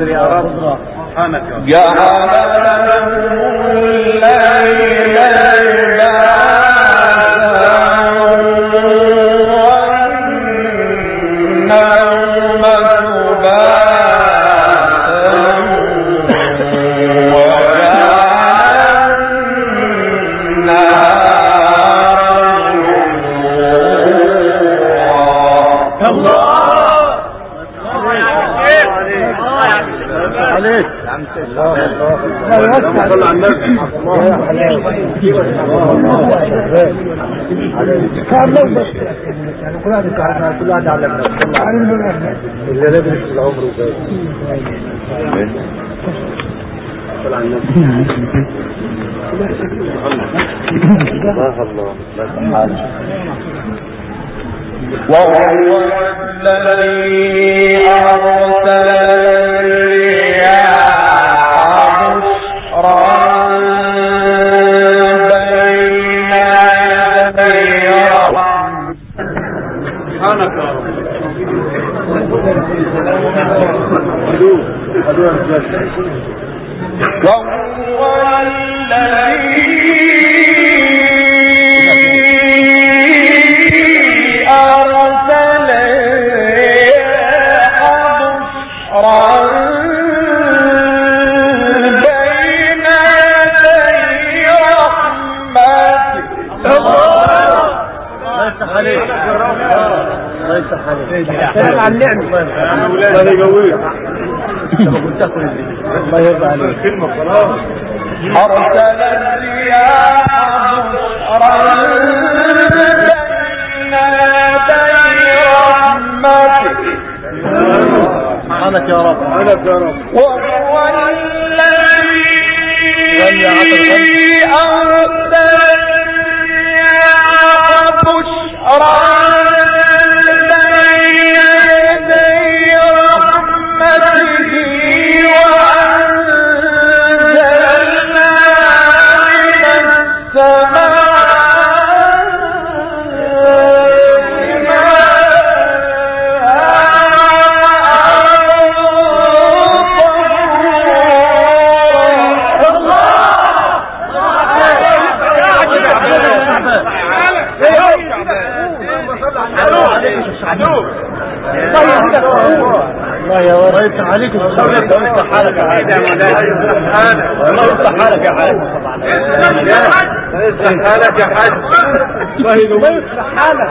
يا رب. سبحانك. جعل لكم كل واحد كل واحد علمنا اللي ندرس في العمر وجاي صلى على النبي الله الله وهو الذي الله يرضى عليك أرسل الرياح بشرا بين يدي رحمته سبحانك يا رب سبحانك يا رب وهو الذي أرسل الرياح بشرا عليك الله يصلح حالك يا حالك الله يصلح حالك يا يصلح حالك يا حاج ما يصلح حالك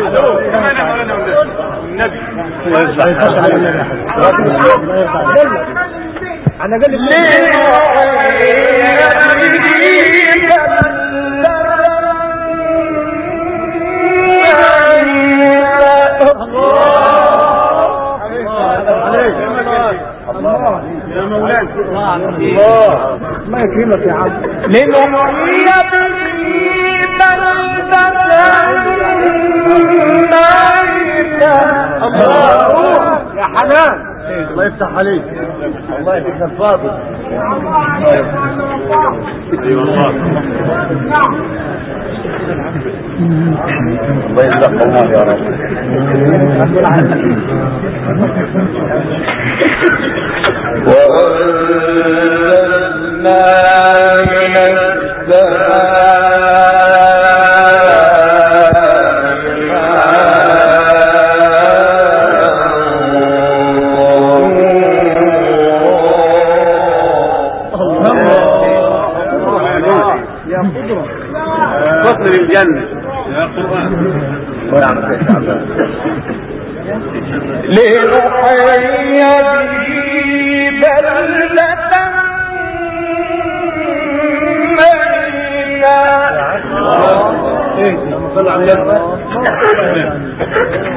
يوجع عم شيخ النبي أنا قال مولانا الله يكرمك يا عم يا حنان. الله يفتح عليك. الله يفتح الفاضل اي والله الله يفتح الله يا رب. وأنزلنا من يا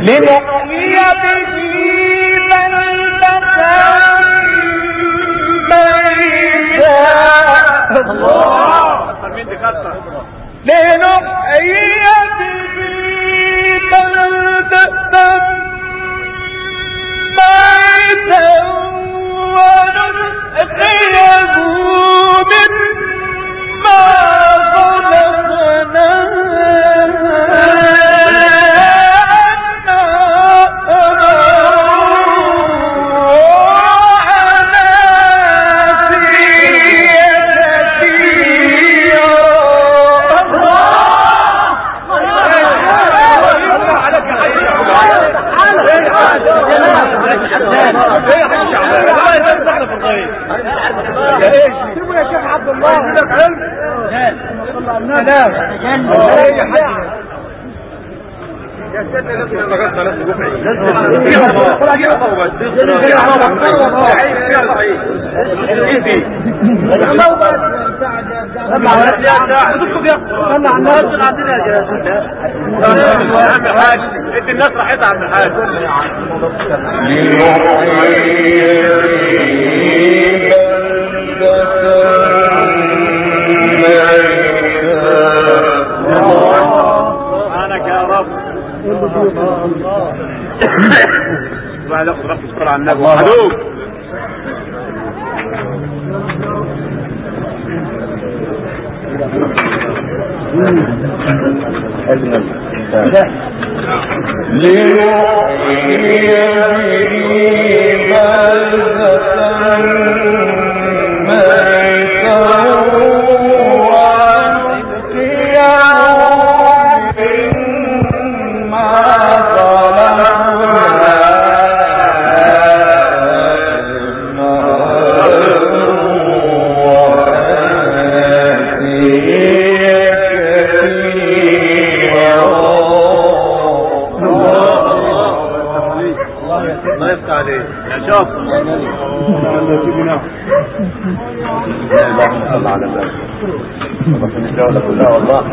لنحيي ادي الناس راحتها عم الحاج سبحانك يا رب بعد اخذ رب الصلاة على النبي حدوك يفتح عليك يا شاطر اللهم صل على النبي والله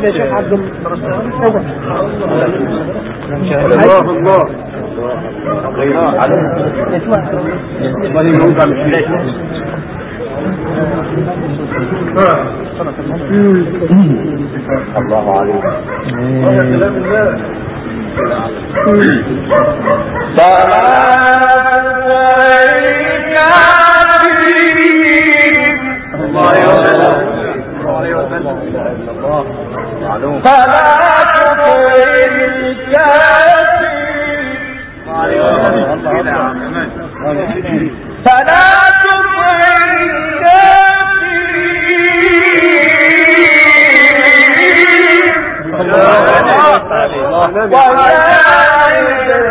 يا شيخ عبد اقعد الله الله الله عليك. فلا تطع الكافرين. فلا تطع الكافرين.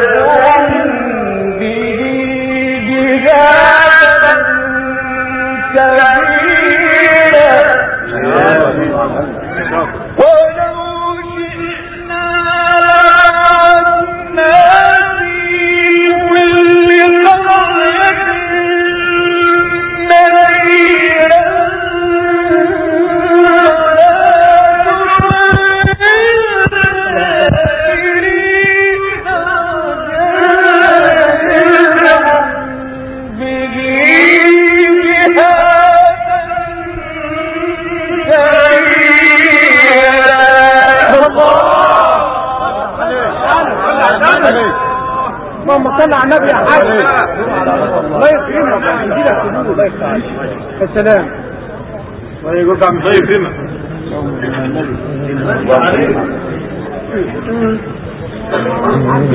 وجاهدهم به جهادا كبيرا اللهم صل على النبي الله السلام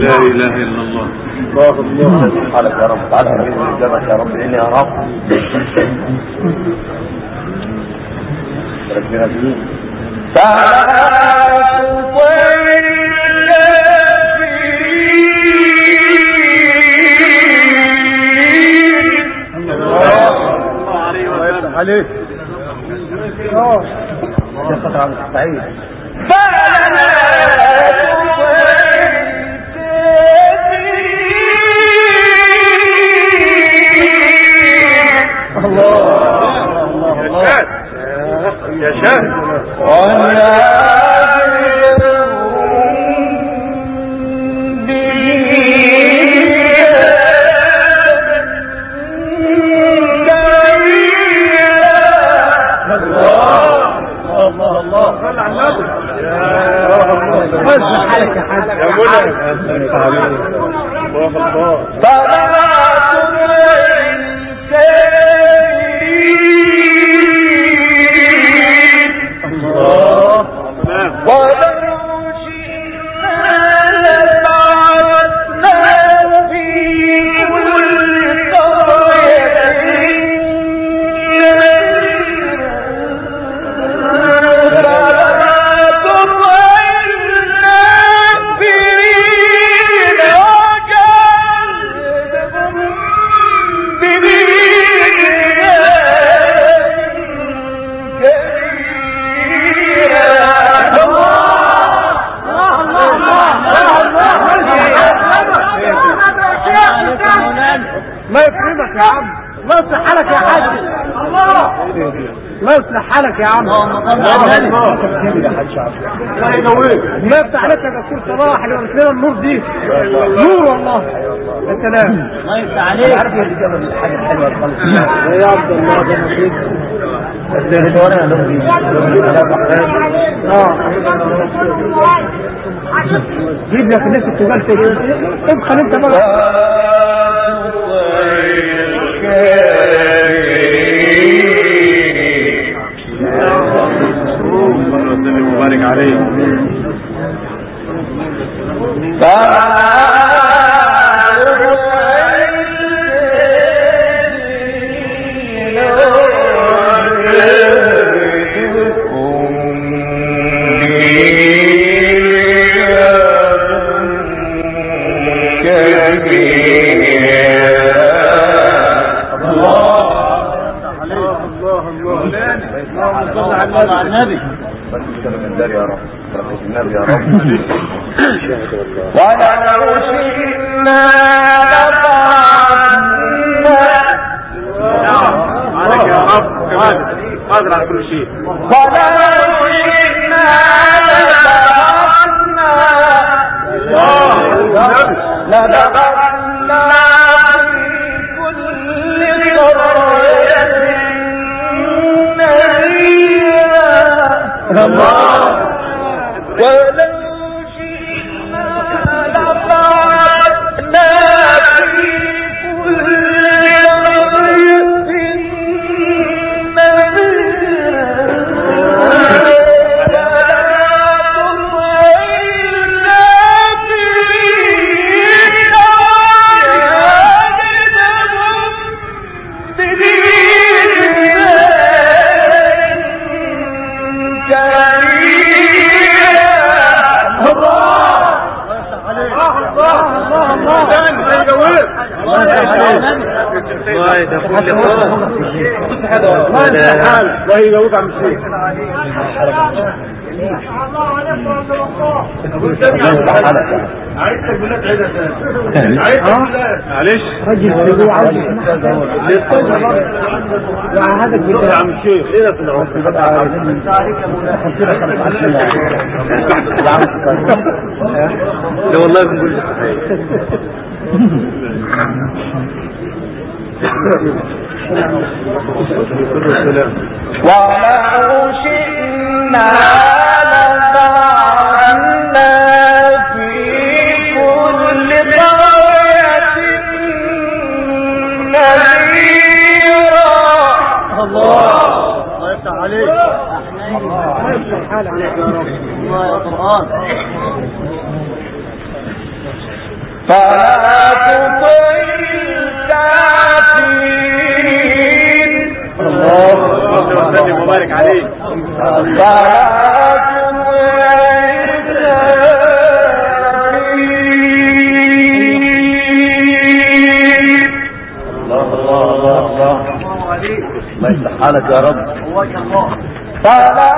لا اله الا الله الله يا رب. تعالى يا رب اني اراك ربنا الله عليك. يا خطر عبد السعيد يا يا منى حالك يا عم. الله يفتح عليك يا دكتور صلاح اللي قلت لنا النور دي. نور والله. يا سلام. الله يفتح عليك. عارف اللي جاب الحاجة الحلوة خالص. يا عبد الله ده نصيب آه جيب لك الناس التجال تاني. ادخل انت بقى. مبارك اللہ الله يجاوبك عم الشيخ عايزك بالله تعيدها تاني معلش راجل سيبوه عاوز وعهدك يا بالله عم الشيخ ليه في العمر لا والله بنقول ولو شئنا لفعلنا في كل قرية نذيرا. الله. يفتح عليك. الله. يفتح حالك الله. يا قرآن حالك يا رب. فلا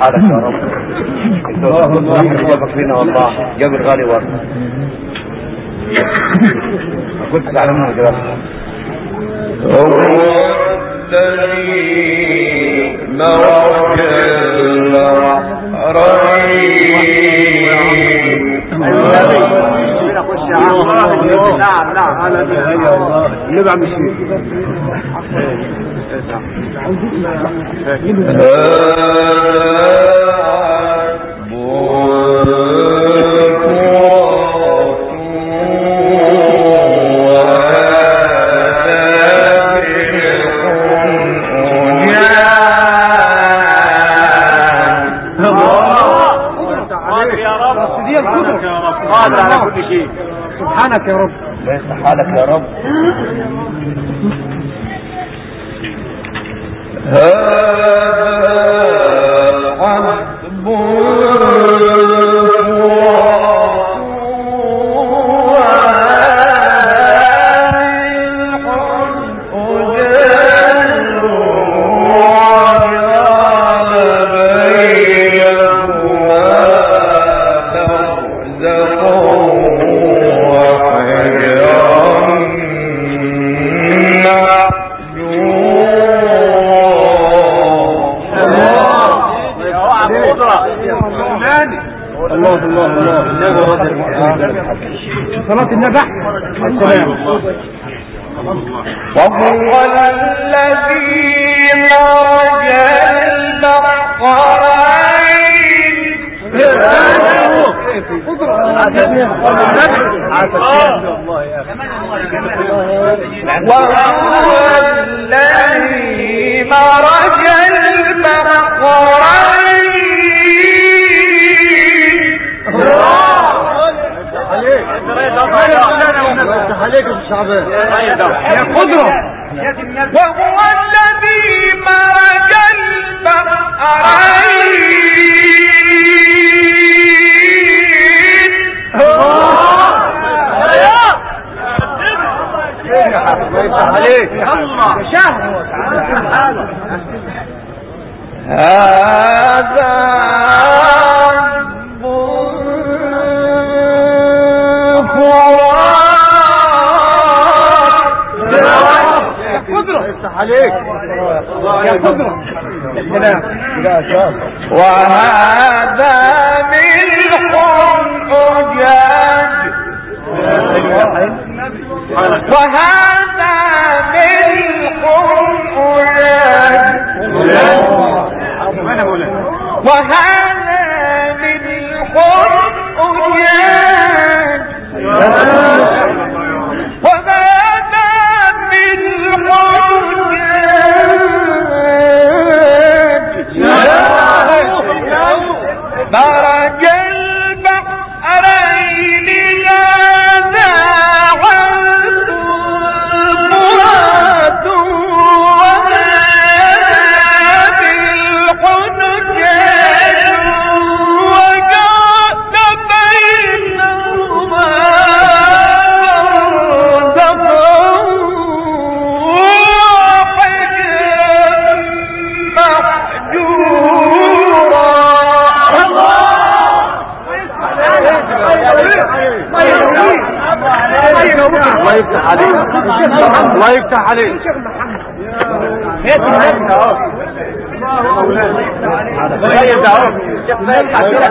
حالك يا رب. الله فينا والله. جاب الغالي ورد. كنت تعلمون الجواب نعم نعم هذا النبي عم عليك. هذا فرات قدرة افتح عليك يا قدرة وهذا ملح أجاج وهذا وهذا ملح الله يفتح عليك. الله يفتح عليك. ده اهو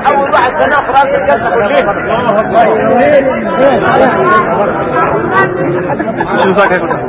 اول واحد كلها شو ذاك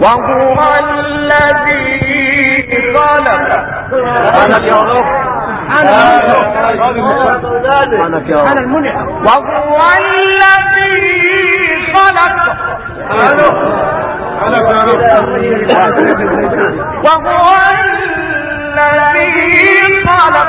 وهو الذي خلق. سبحانك يا رب رب المنعم وهو الذي خلق وهو الذي خلق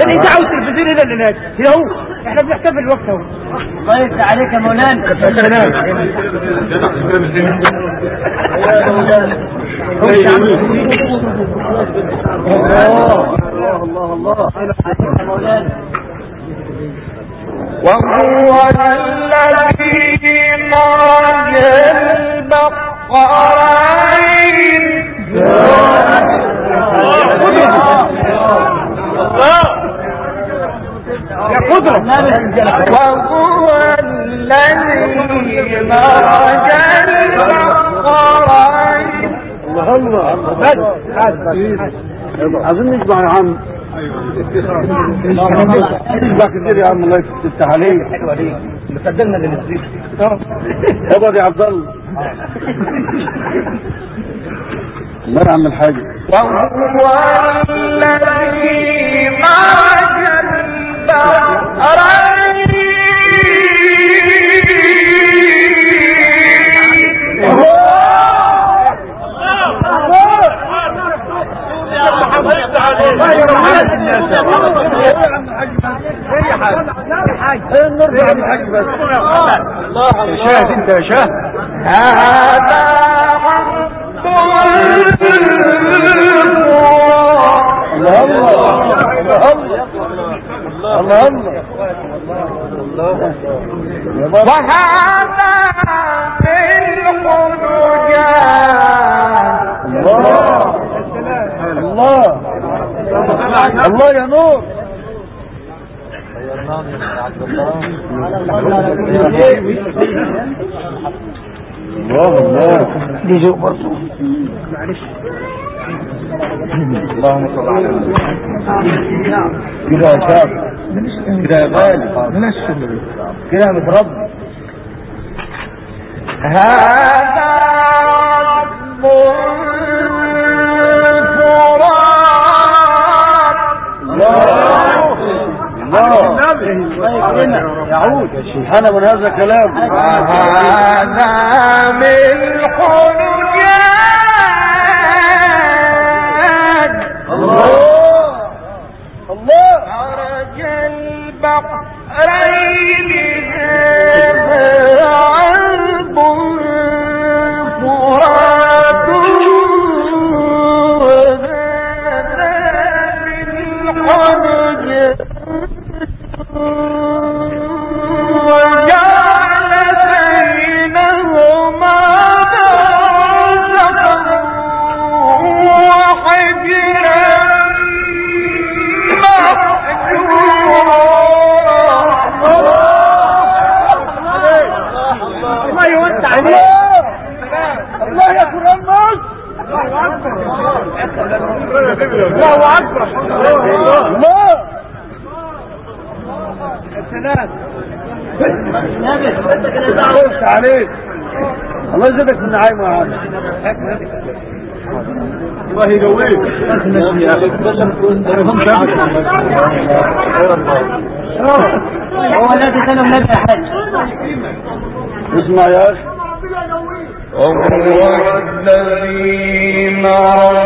يعني انت عاوز تلفزيون هنا اللي نادي هنا هو إحنا بنحتفل الوقت اهو الله يفتح عليك يا مولانا الله الله الله يا مولانا. وهو الذي وهو البقرين الله الله عم عم الله الله الله وهو الذي مرج البحرين شاهد انت يا شاهد هذا رب. الله الله الله الله يا بابا وهذا بالحجاج الله الله الله يا نور الله الله دي جو برضو اللهم صل على النبي كده يا شاب كده يا غالي كده يا متربي هذا رب الفرات الله. الله. يعود سبحان من هذا كلام هذا من حجاج الله أكبر. الله عليك الله يزيدك من عم الله يقويك هو كان النبي يا حاج اسمع يا أخي وهو الذي البحرين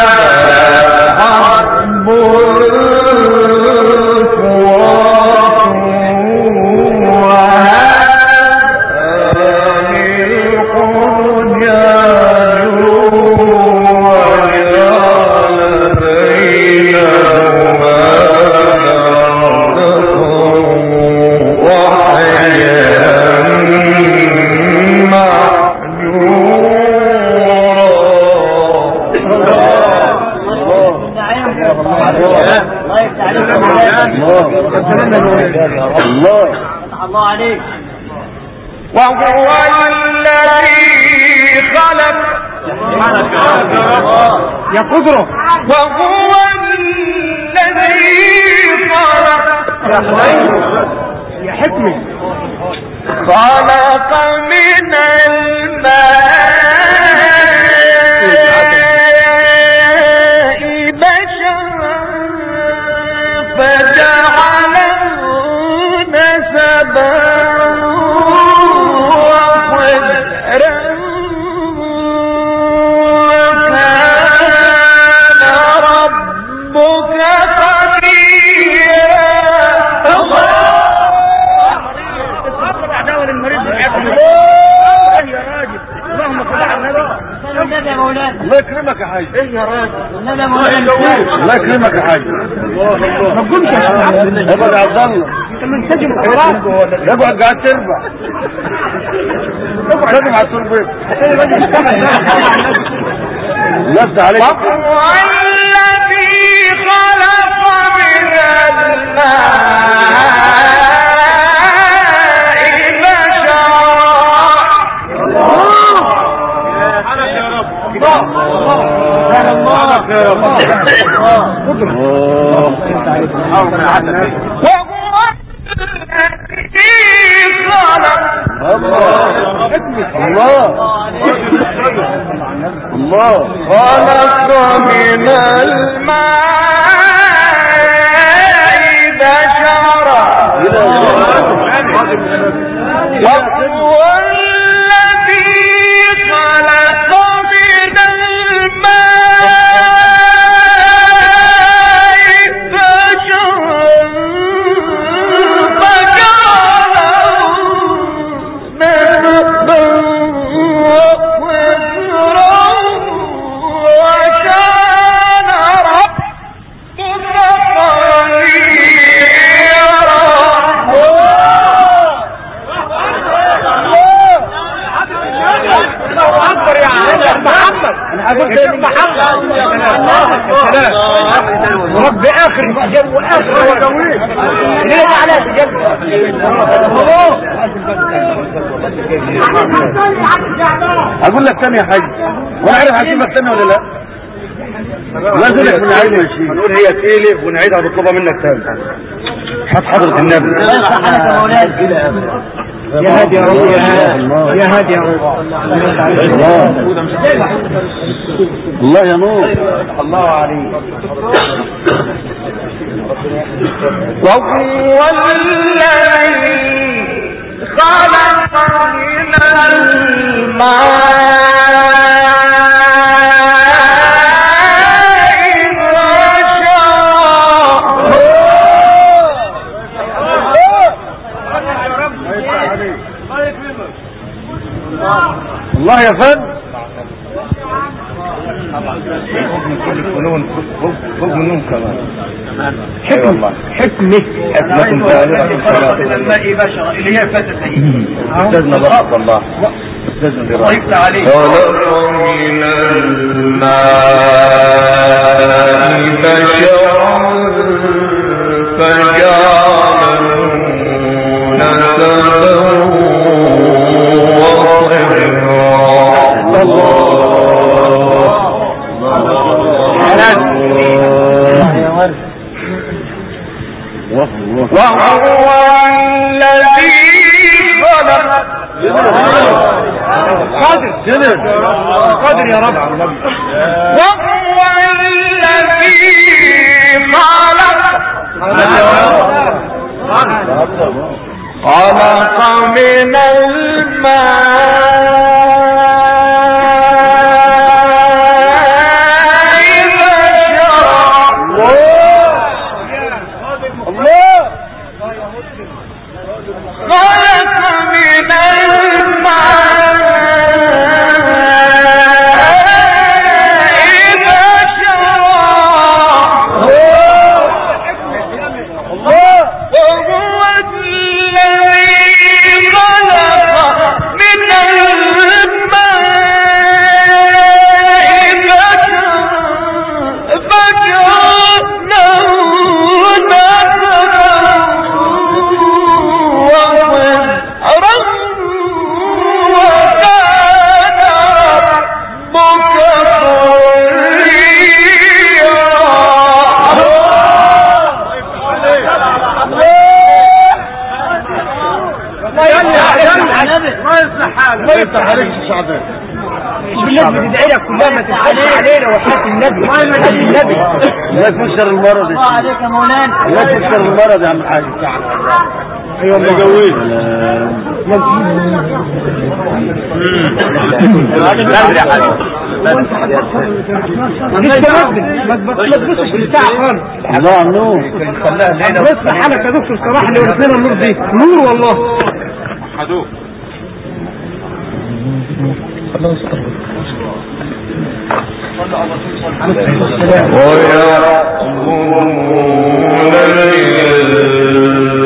الله يكرمك يا حاج ما تقولش ابعد يا عبد الله انت منسجم اقعد قاعد تربع اقعد على التربية لفت عليك. وهو الذي خلق من الماء الله. الله. خلق من الماء بشرا وهو أقول لك تاني يا حاج. وأنا عارف هجيبك تاني ولا لا؟ نزلك من العلم يا شيخ نقول هي تقيلة ونعيدها بالطبع منك تاني حط حضرة النبي. يا هادي يا رب يا هادي. يا رب. الله الله يا نور الله عليك. وهو الذي خلق الله يا فن خذ منهم كمان حكمة حكمة بالغة من الماء بشرا اللي هي أستاذنا بارك الله أستاذنا بارك ضيفت عليه خلق من الماء بشرا فجعله نسبا وهو الذي خلق قادر قادر يا رب وهو الذي خلق خلق من الماء لا تكسر المرض. الله عليك يا مولانا. لا تكسر المرض يا عم الحاج أيوه ما الله. النور بص حالك يا دكتور صلاح اللي ورث لنا النور دي نور والله الله ويحكمون ليل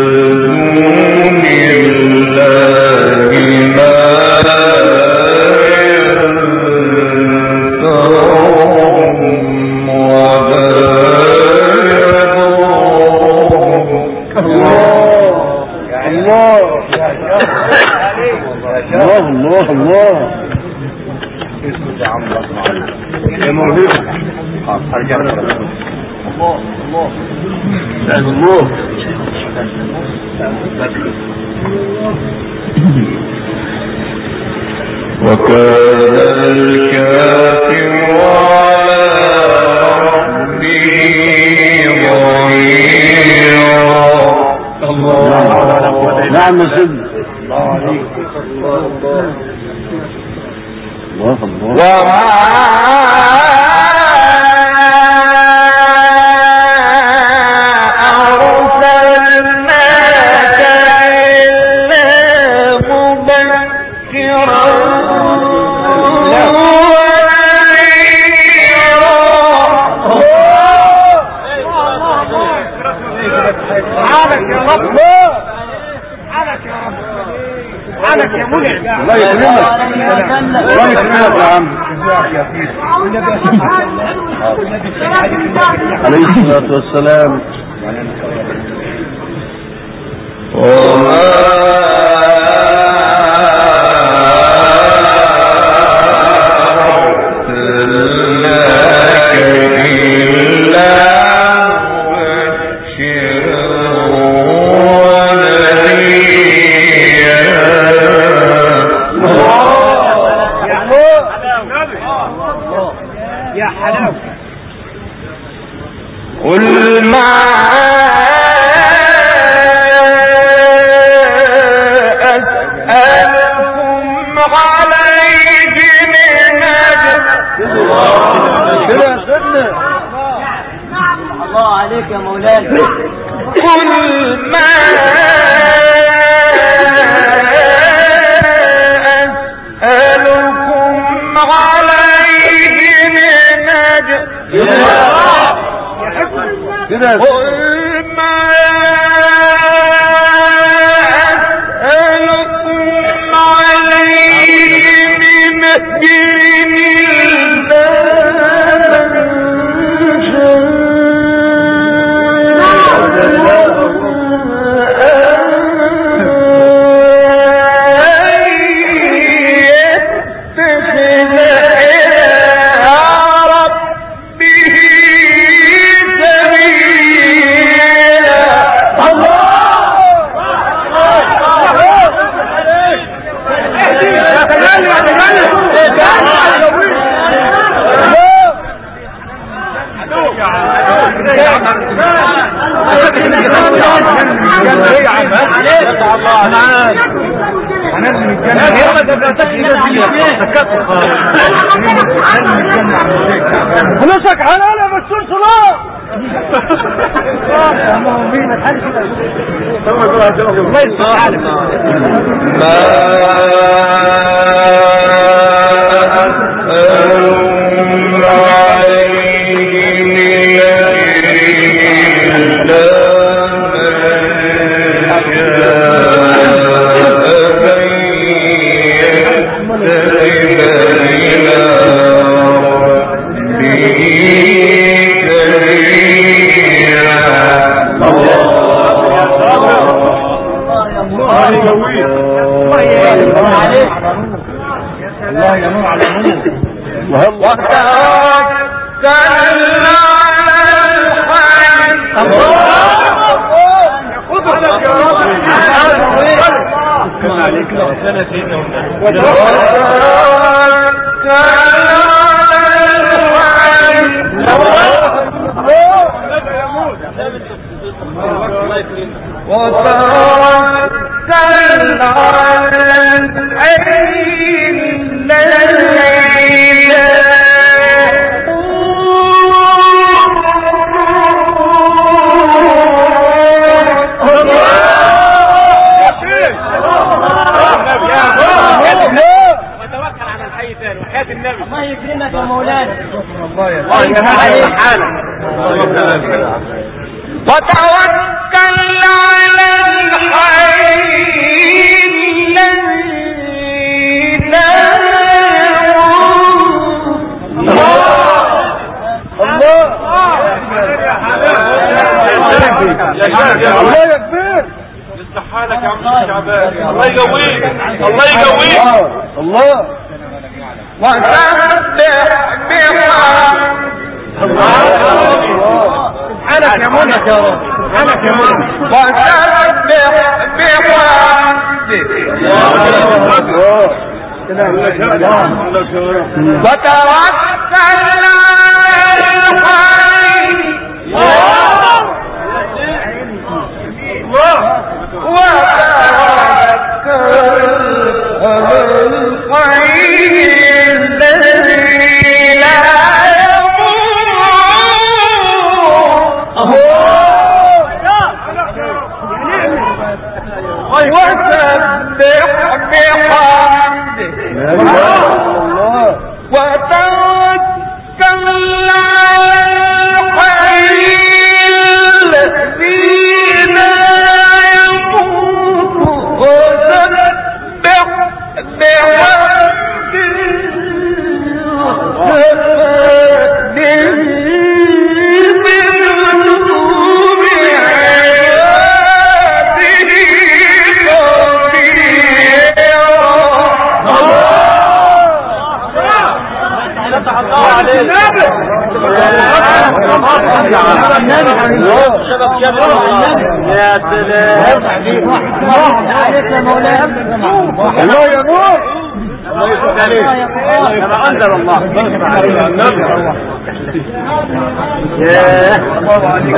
وكان الكافر على ربه ظهيرا نعم يا سيدنا الله الله حالك يا منعم الله يكرمك الله يكرمك يا عم. عليه الصلاة والسلام. يا من الله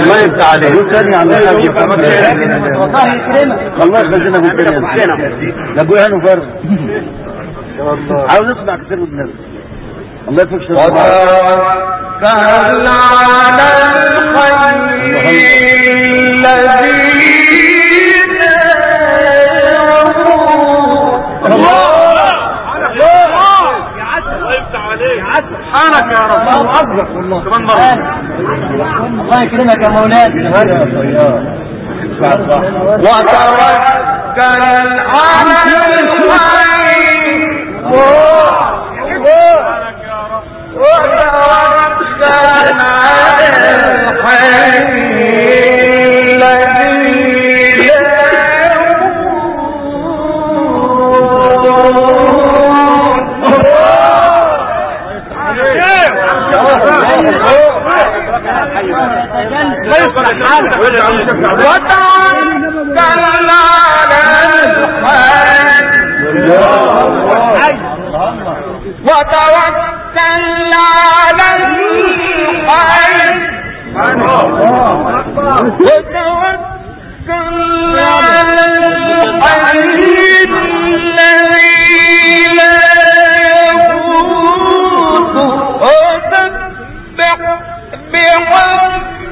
الله يفتح عليك يقول ثاني عن النبي الله يخزنه في الدنيا ابويا هانو فرد عاوز اسمع كتير من الله يفك شر وتوكل على الحي الذي سبحانك يا رب. الله أكبر كمان مرة. الله يكرمك يا مولانا. وتوكل على الحي وتوكل على الحي وتوكل على الحي. وتوكل على الحي الذي لا يموت وسبح بحمده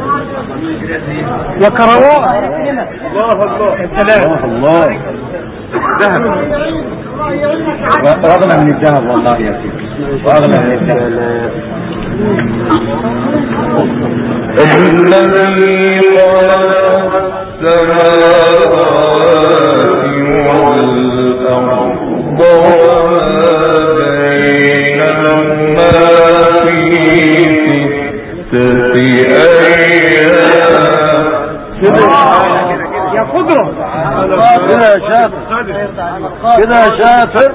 عباده وكرواه الله الله. ذهب. واغلى من الذهب والله يا سيدي. واغلى من الذهب. الذي خلق السماوات والأرض وما بينهما في أيام يا قدرة كده يا شاطر. كده يا شاطر.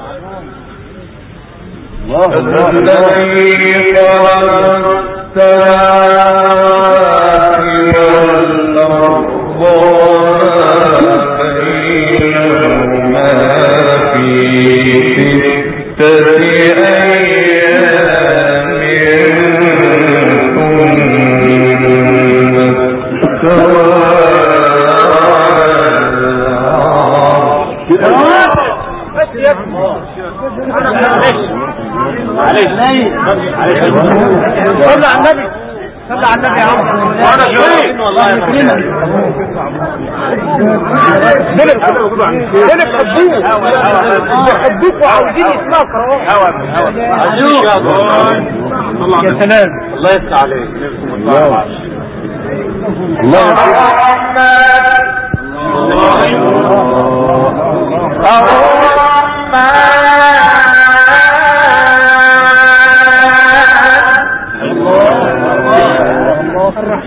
الله الذي السماء والأرض وما بينهما في ستة صلى على النبي. صلى على النبي يا عم. وأنا شايفين والله يا دول بيحبوك بيحبوك وعاوزين يسمعوا كرامه يا سلام. الله يفتح عليك. الله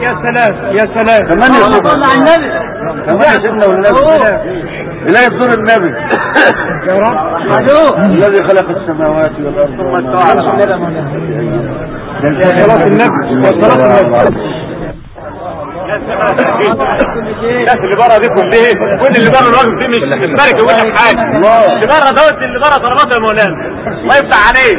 يا سلام يا سلام كمان يا على النبي كمان يا سيدنا والنبي إلهي بزور النبي يا رب الذي خلق السماوات والأرض وما يا صلاة النبي يا صلاة النبي الناس اللي بره دي كلهم كل اللي بره الراجل دي مش مش مالك يقول لك حاجة اللي بره دوت اللي بره طلبات يا مولانا الله يفتح عليك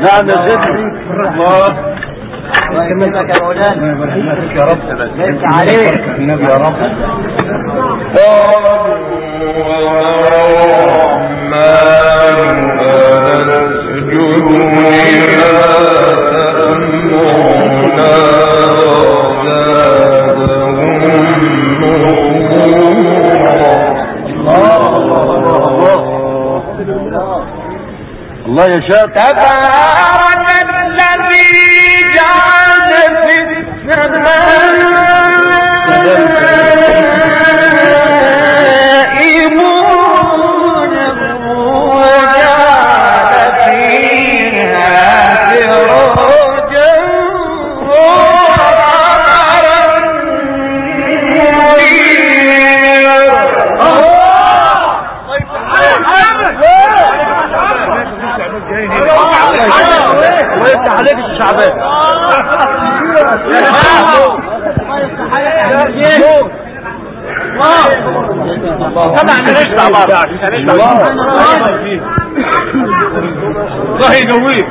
نعم يا الله يكملك يا مولانا يا رب. ليس عليك. النبي يا رب. الرحمن الله يا شاطر تبارك الذي جعل في السماء عليك الشعبان طبعا ماليش دعوه الله يقويك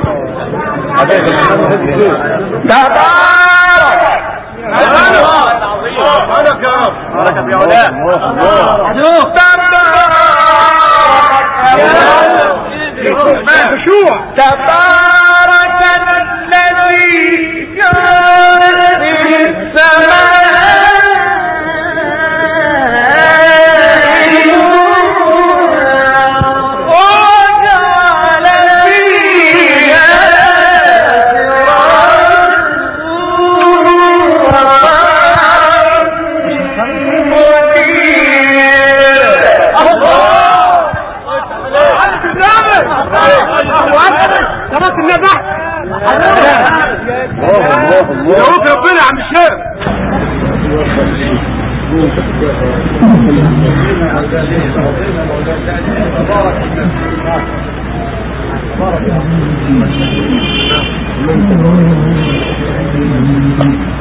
بارك يا رب بارك يا مولانا خشوع تبارك السماء تبارك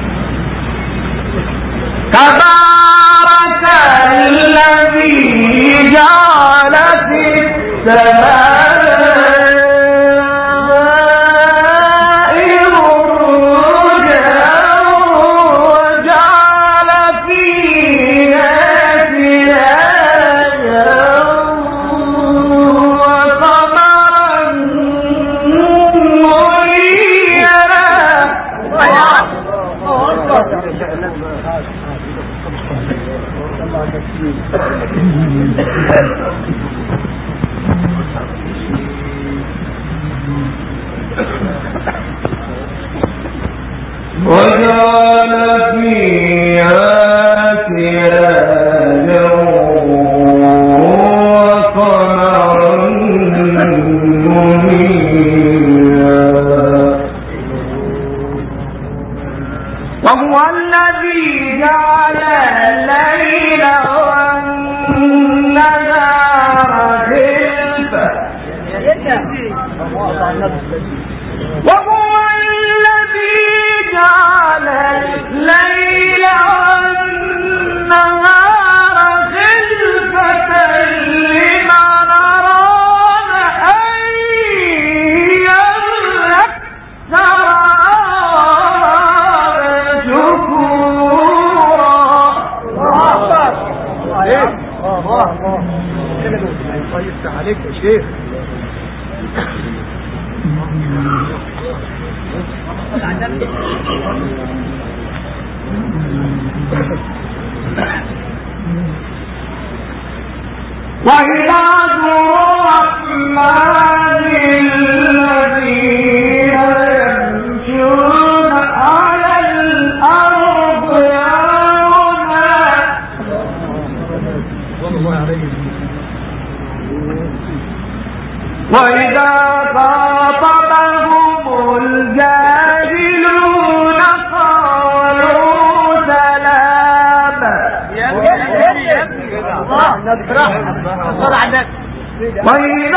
بھائی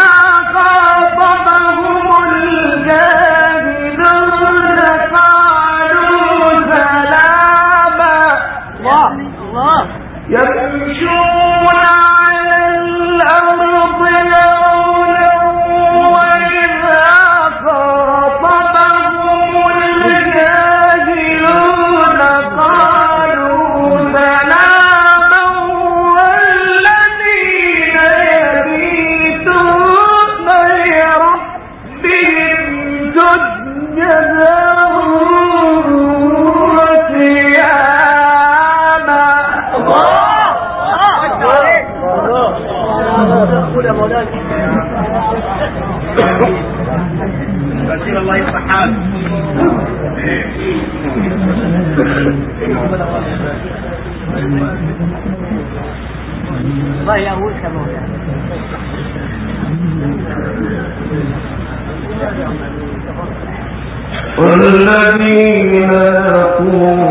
والذين يقولون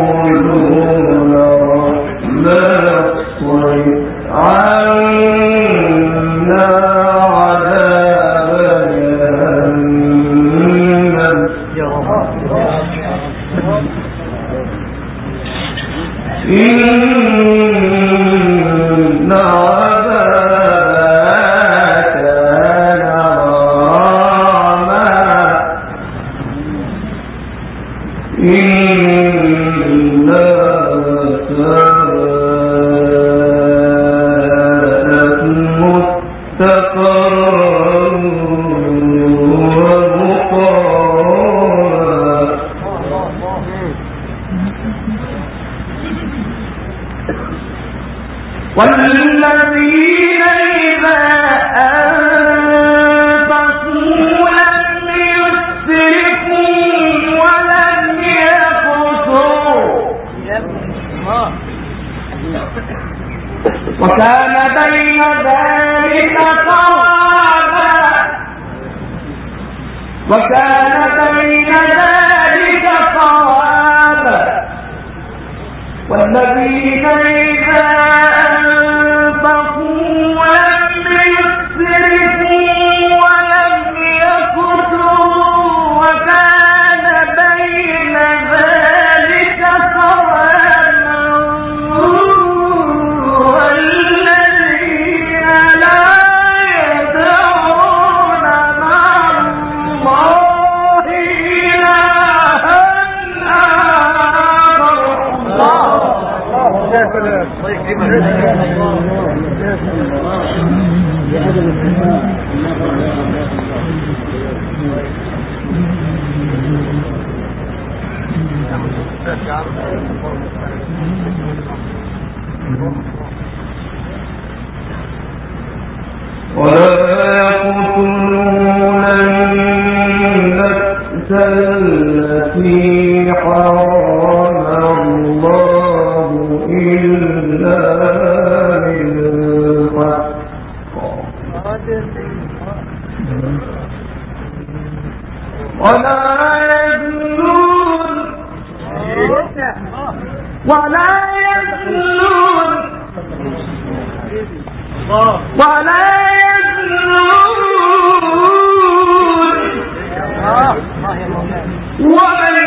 one ولا يزنون ولا يزنون ولا يزنون ومن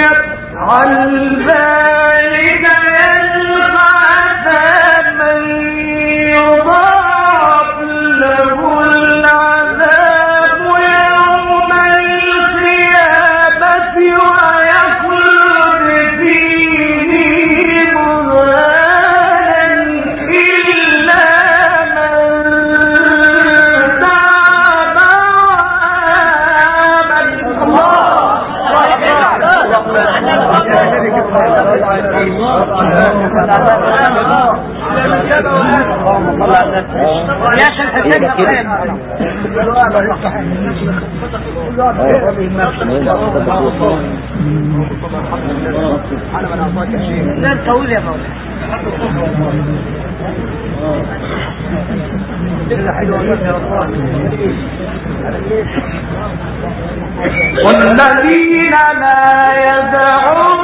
يفعل ذلك لا يا والذين لا يدعون